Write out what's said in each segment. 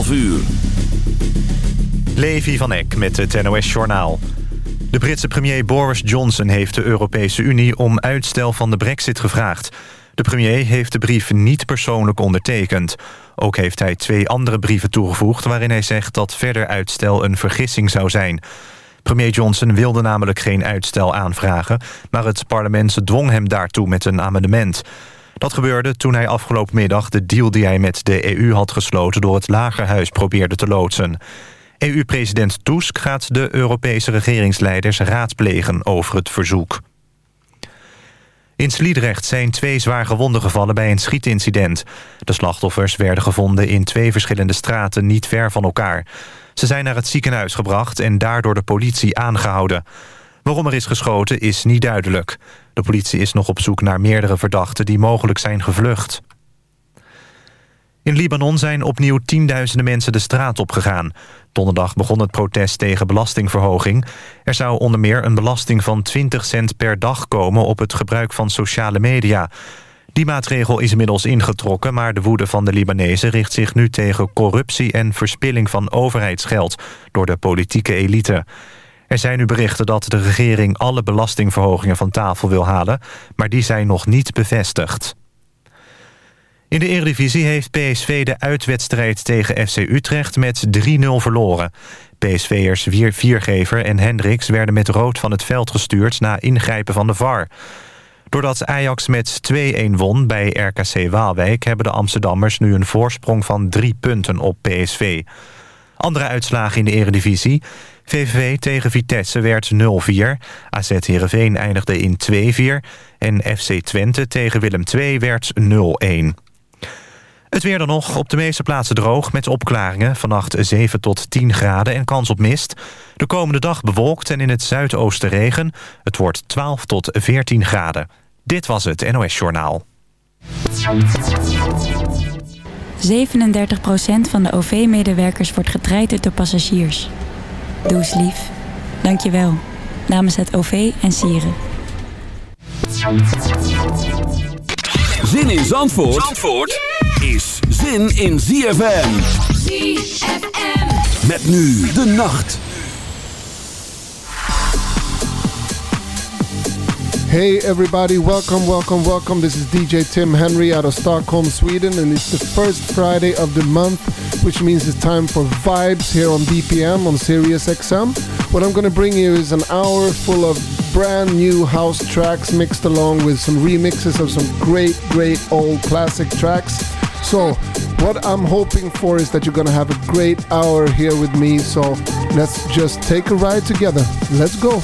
11 uur. Levi van Eck met het NOS-journaal. De Britse premier Boris Johnson heeft de Europese Unie... om uitstel van de brexit gevraagd. De premier heeft de brief niet persoonlijk ondertekend. Ook heeft hij twee andere brieven toegevoegd... waarin hij zegt dat verder uitstel een vergissing zou zijn... Premier Johnson wilde namelijk geen uitstel aanvragen... maar het parlement dwong hem daartoe met een amendement. Dat gebeurde toen hij afgelopen middag de deal die hij met de EU had gesloten... door het Lagerhuis probeerde te loodsen. EU-president Tusk gaat de Europese regeringsleiders raadplegen over het verzoek. In Sliedrecht zijn twee zwaar gewonden gevallen bij een schietincident. De slachtoffers werden gevonden in twee verschillende straten niet ver van elkaar. Ze zijn naar het ziekenhuis gebracht en daardoor de politie aangehouden. Waarom er is geschoten is niet duidelijk. De politie is nog op zoek naar meerdere verdachten die mogelijk zijn gevlucht. In Libanon zijn opnieuw tienduizenden mensen de straat opgegaan. Donderdag begon het protest tegen belastingverhoging. Er zou onder meer een belasting van 20 cent per dag komen... op het gebruik van sociale media. Die maatregel is inmiddels ingetrokken... maar de woede van de Libanezen richt zich nu tegen corruptie... en verspilling van overheidsgeld door de politieke elite. Er zijn nu berichten dat de regering alle belastingverhogingen van tafel wil halen... maar die zijn nog niet bevestigd. In de Eredivisie heeft PSV de uitwedstrijd tegen FC Utrecht met 3-0 verloren. PSV'ers Viergever en Hendricks werden met rood van het veld gestuurd... na ingrijpen van de VAR. Doordat Ajax met 2-1 won bij RKC Waalwijk... hebben de Amsterdammers nu een voorsprong van drie punten op PSV. Andere uitslagen in de eredivisie. VVV tegen Vitesse werd 0-4. AZ Heerenveen eindigde in 2-4. En FC Twente tegen Willem II werd 0-1. Het weer dan nog. Op de meeste plaatsen droog met opklaringen. Vannacht 7 tot 10 graden en kans op mist. De komende dag bewolkt en in het zuidoosten regen. Het wordt 12 tot 14 graden. Dit was het NOS Journaal. 37% van de OV-medewerkers wordt getraind door passagiers. Doe eens lief. Dank je wel. Namens het OV en Sieren. Zin in Zandvoort, Zandvoort? is zin in ZFM. ZFM. Met nu de nacht. Hey everybody, welcome, welcome, welcome. This is DJ Tim Henry out of Stockholm, Sweden, and it's the first Friday of the month, which means it's time for vibes here on BPM on Sirius XM. What I'm gonna bring you is an hour full of brand new house tracks mixed along with some remixes of some great, great old classic tracks. So, what I'm hoping for is that you're gonna have a great hour here with me. So, let's just take a ride together. Let's go.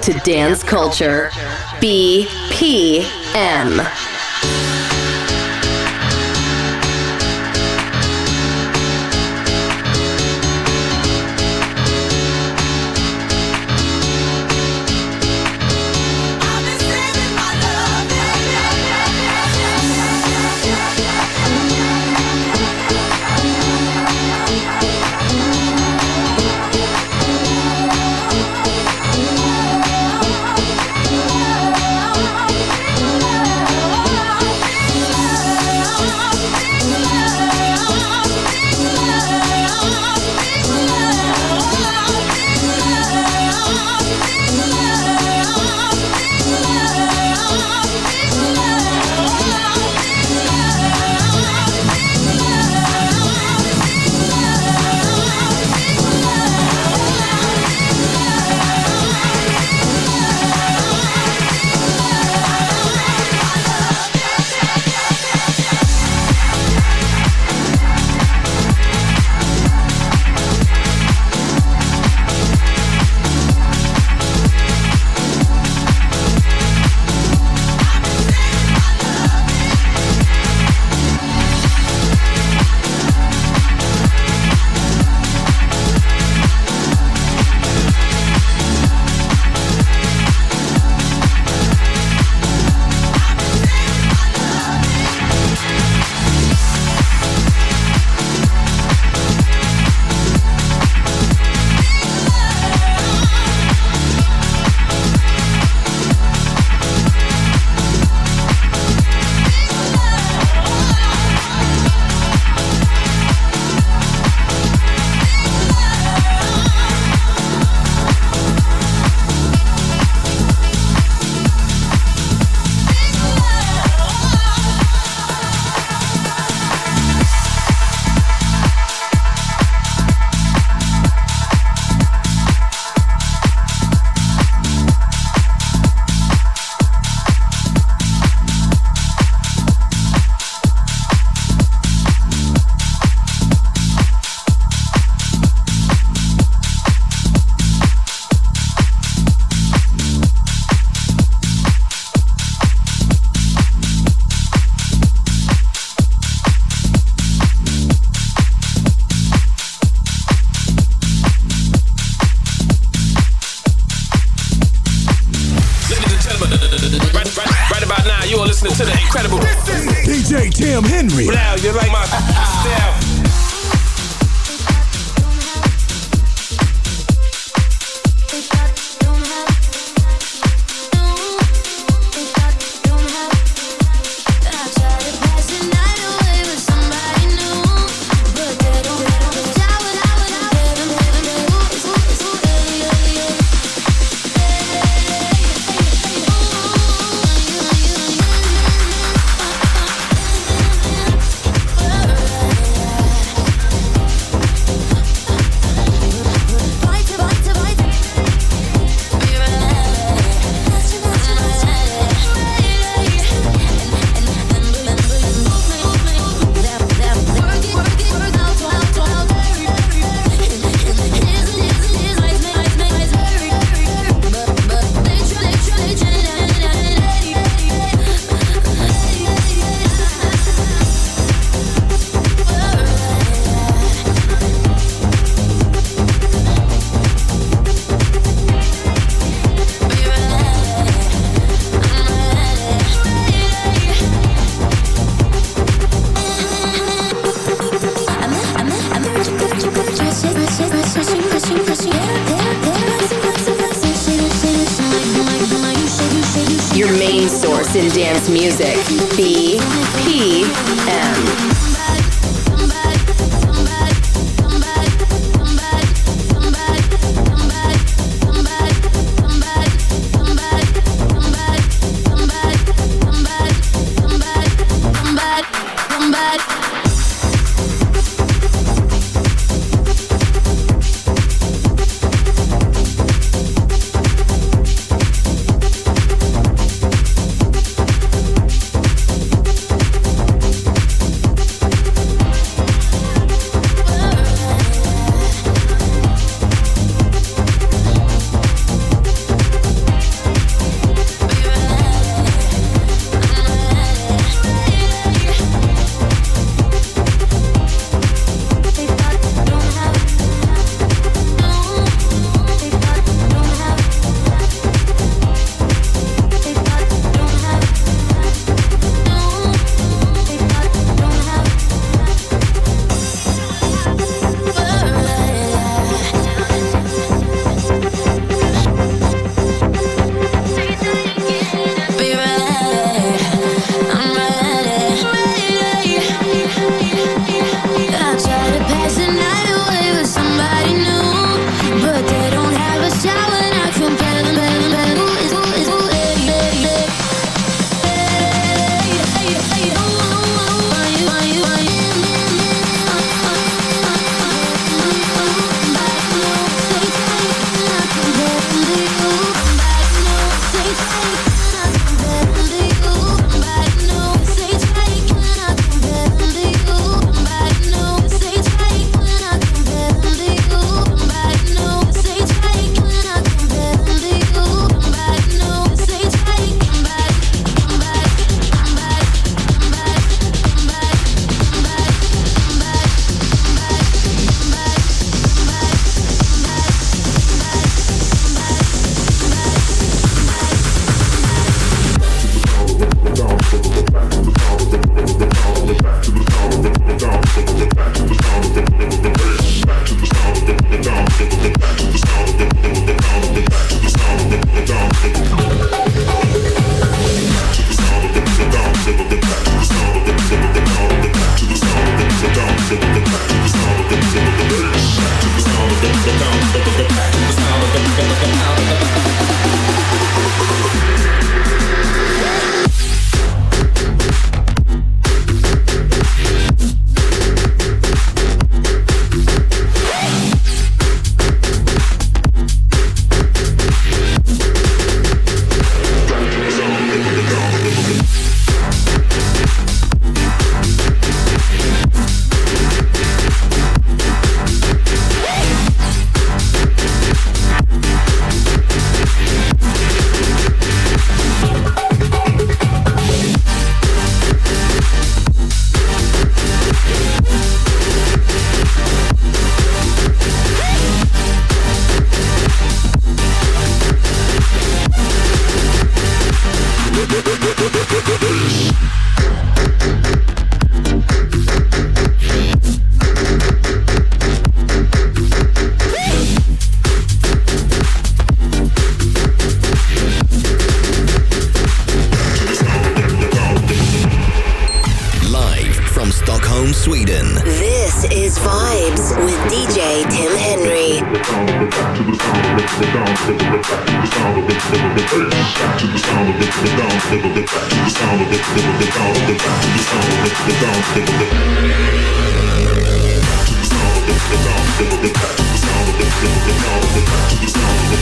To dance culture. BPM. Listening to the incredible DJ Tim Henry. Now you're like my style.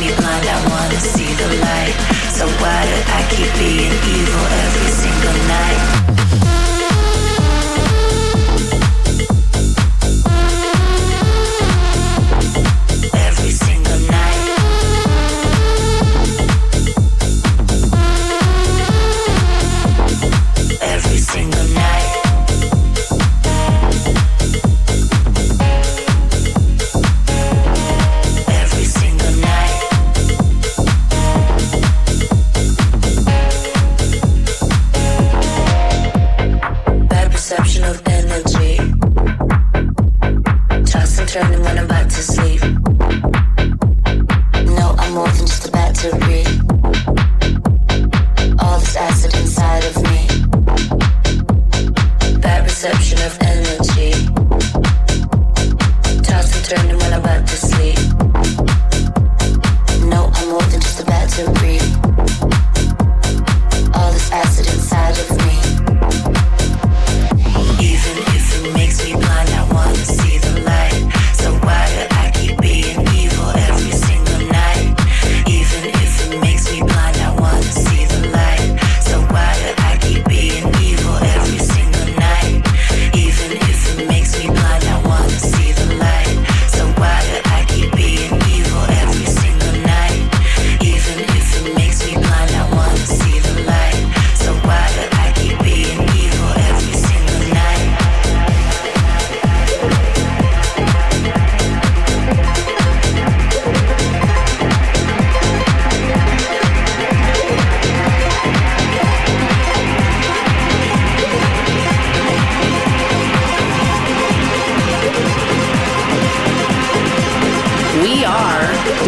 me blind, I wanna see the light. So why do I keep being evil?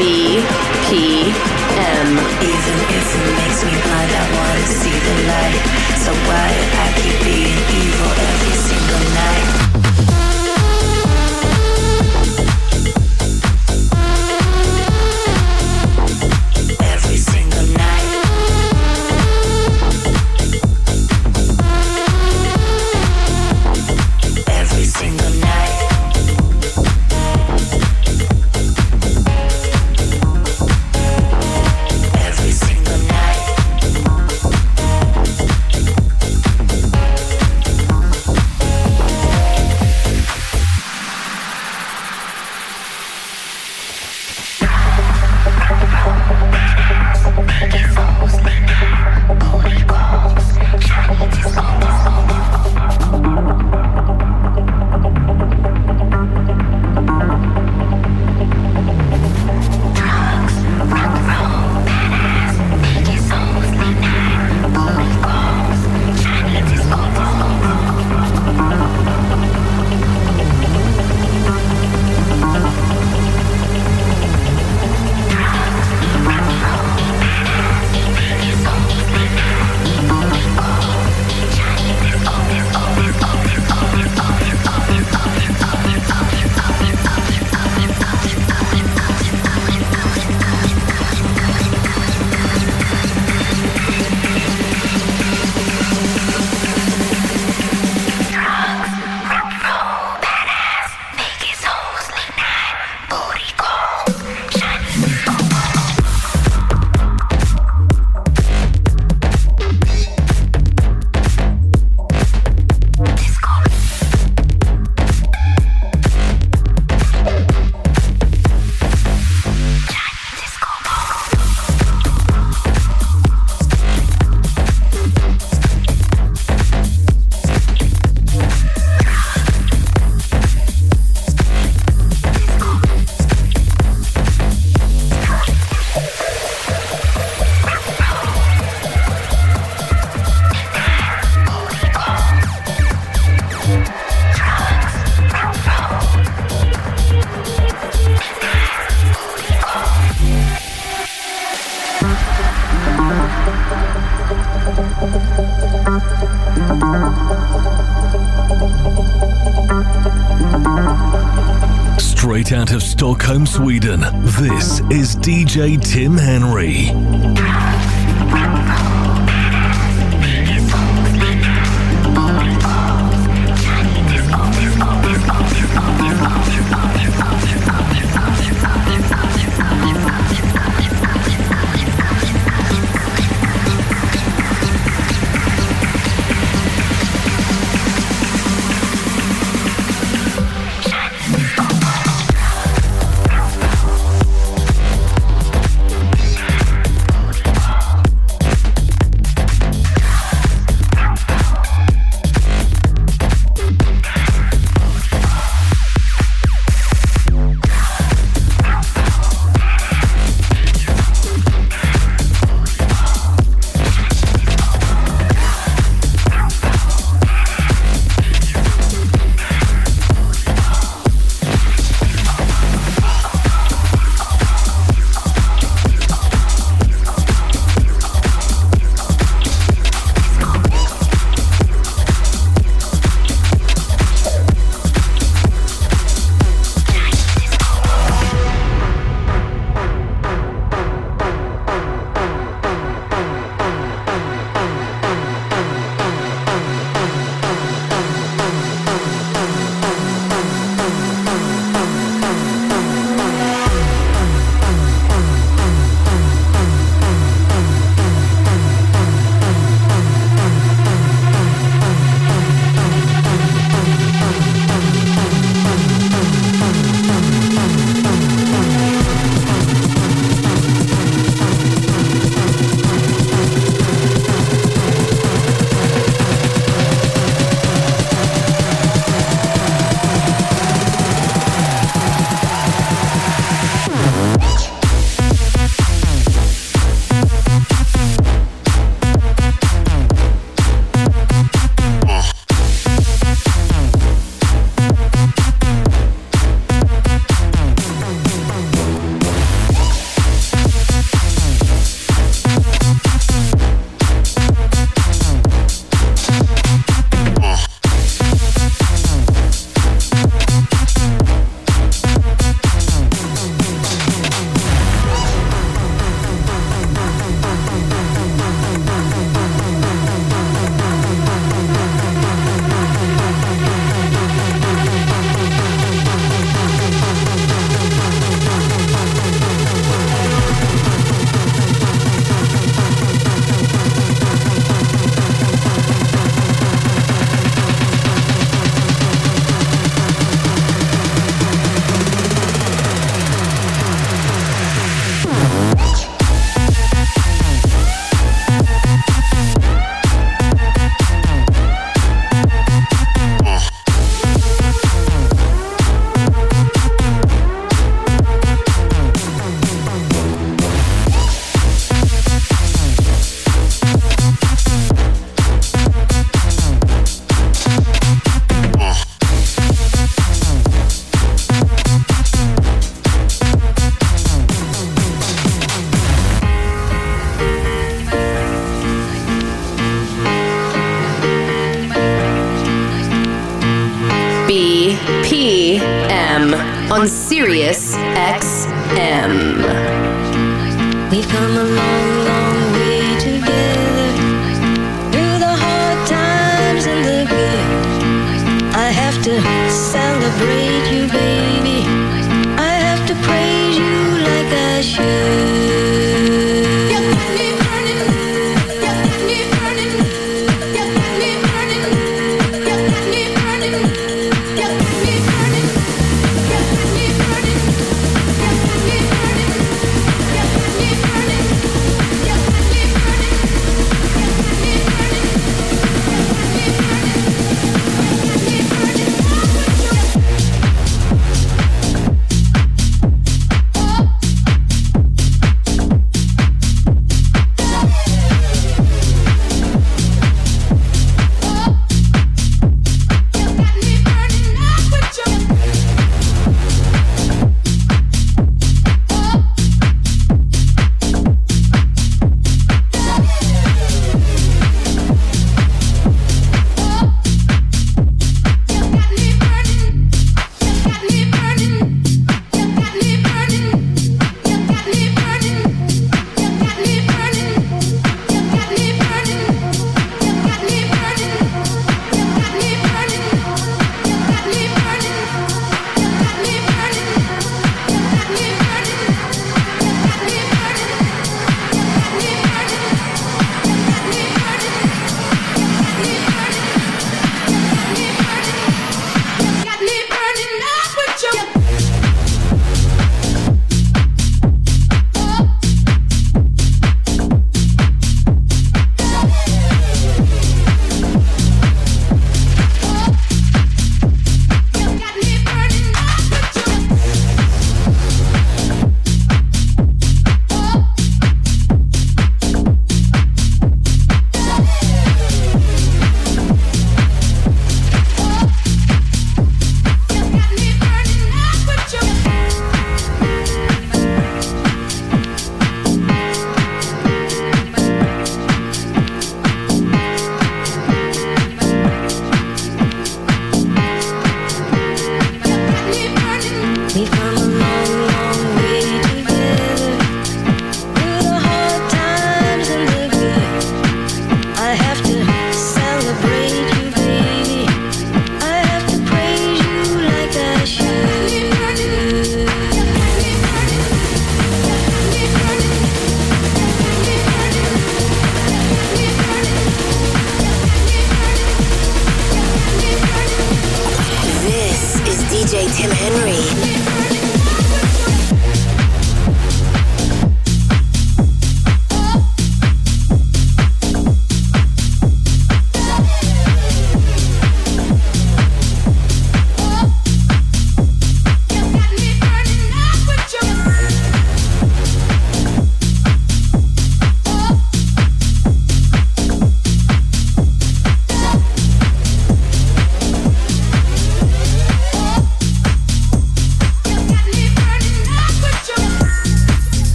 BPM. Even if it makes me blind, I wanna see the light. So why I keep being evil? DJ Tim Henry.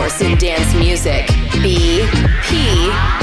force in dance music. BP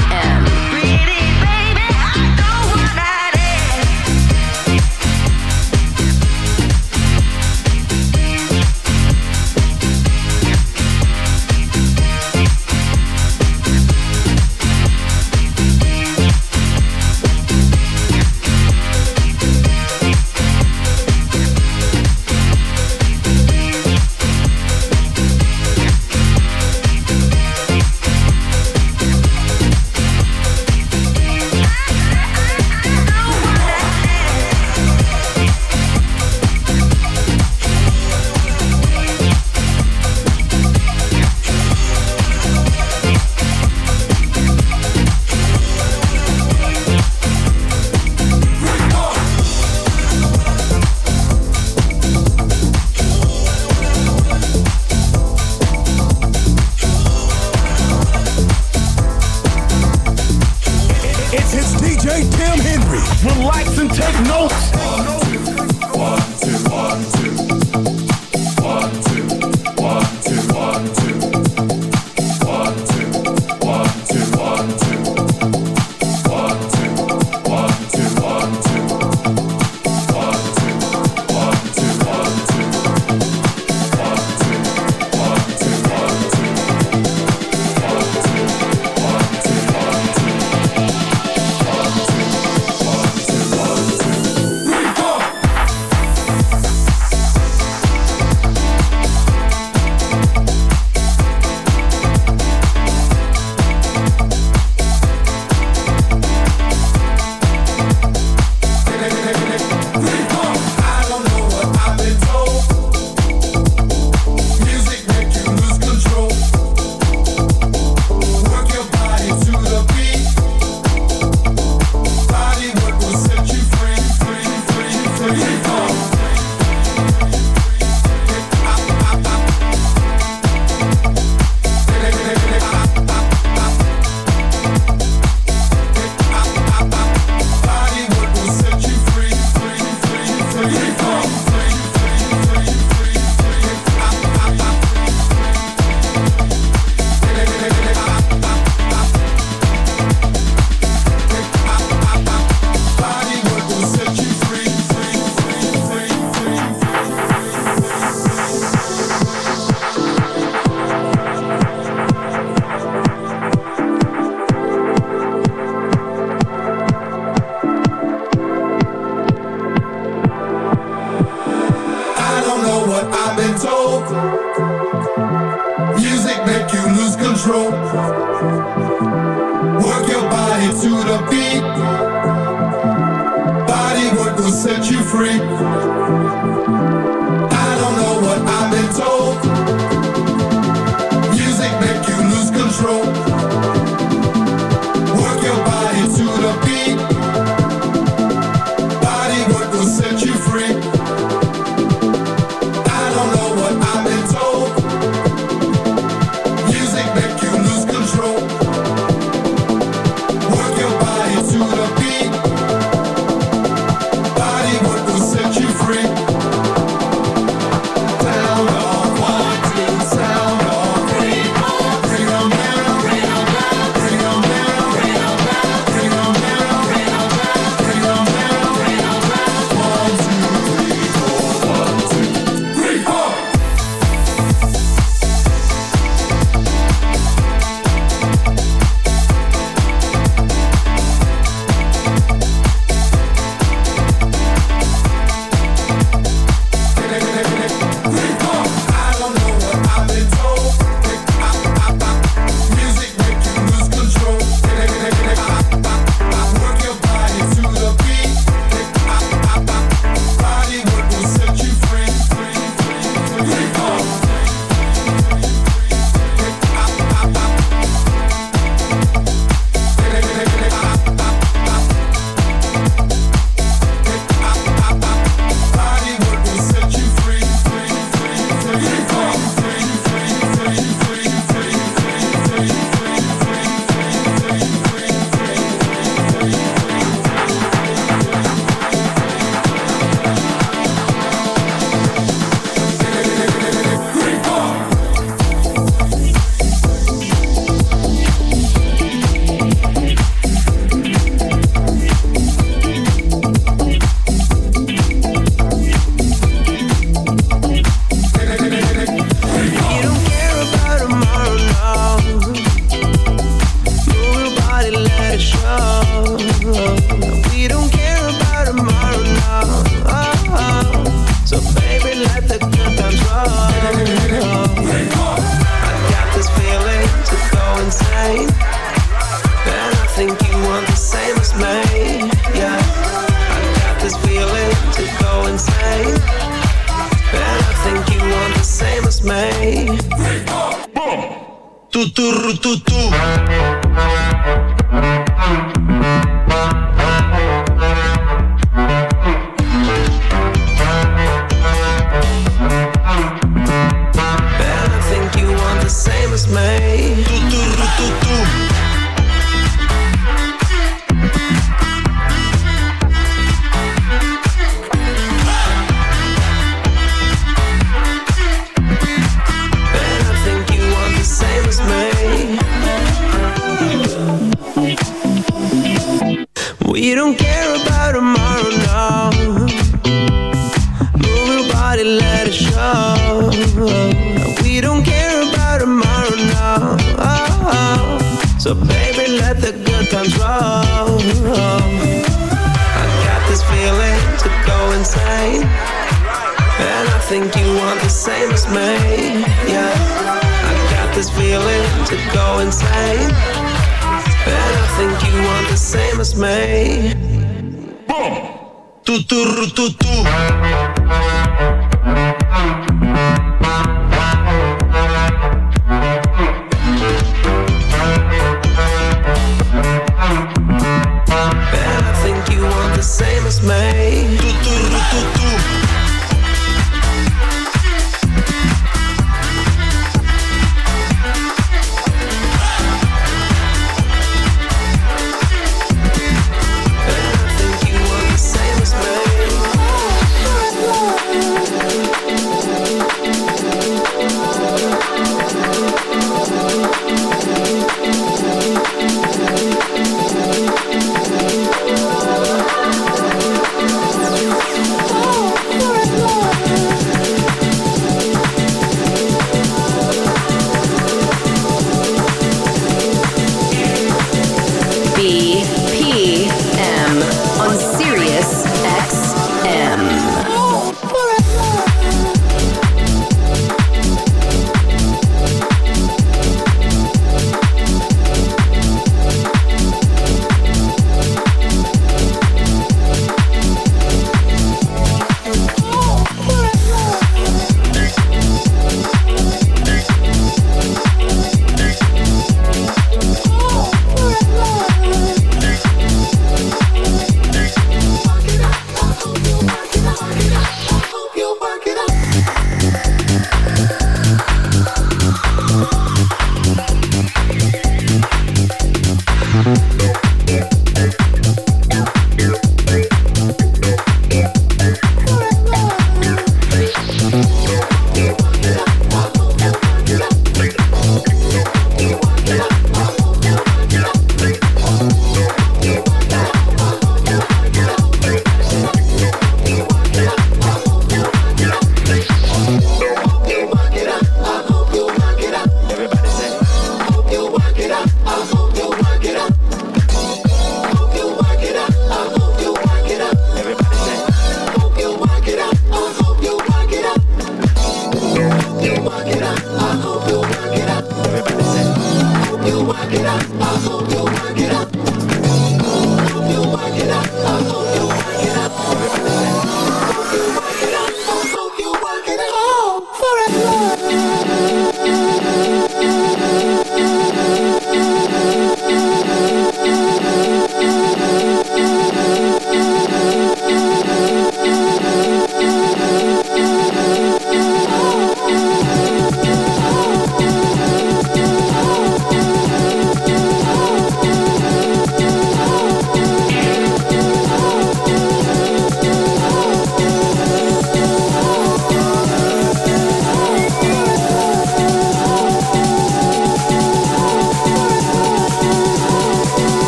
Tu tu tu tu.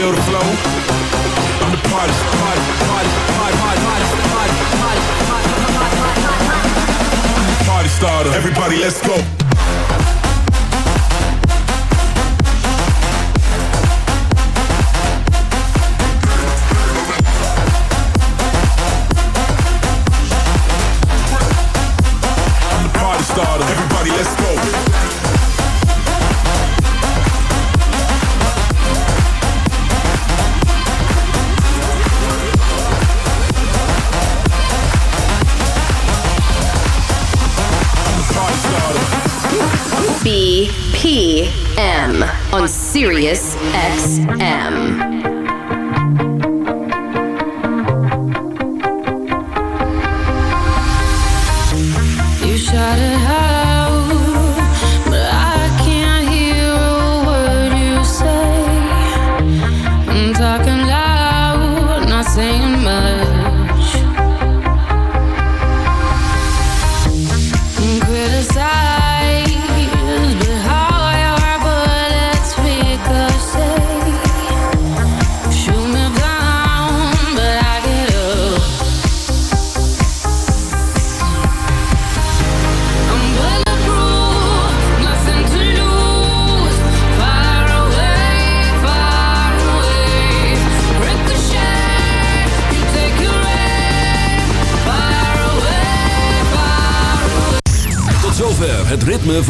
feel the? I'm the party, party starter. Everybody, let's go. Kiss XM.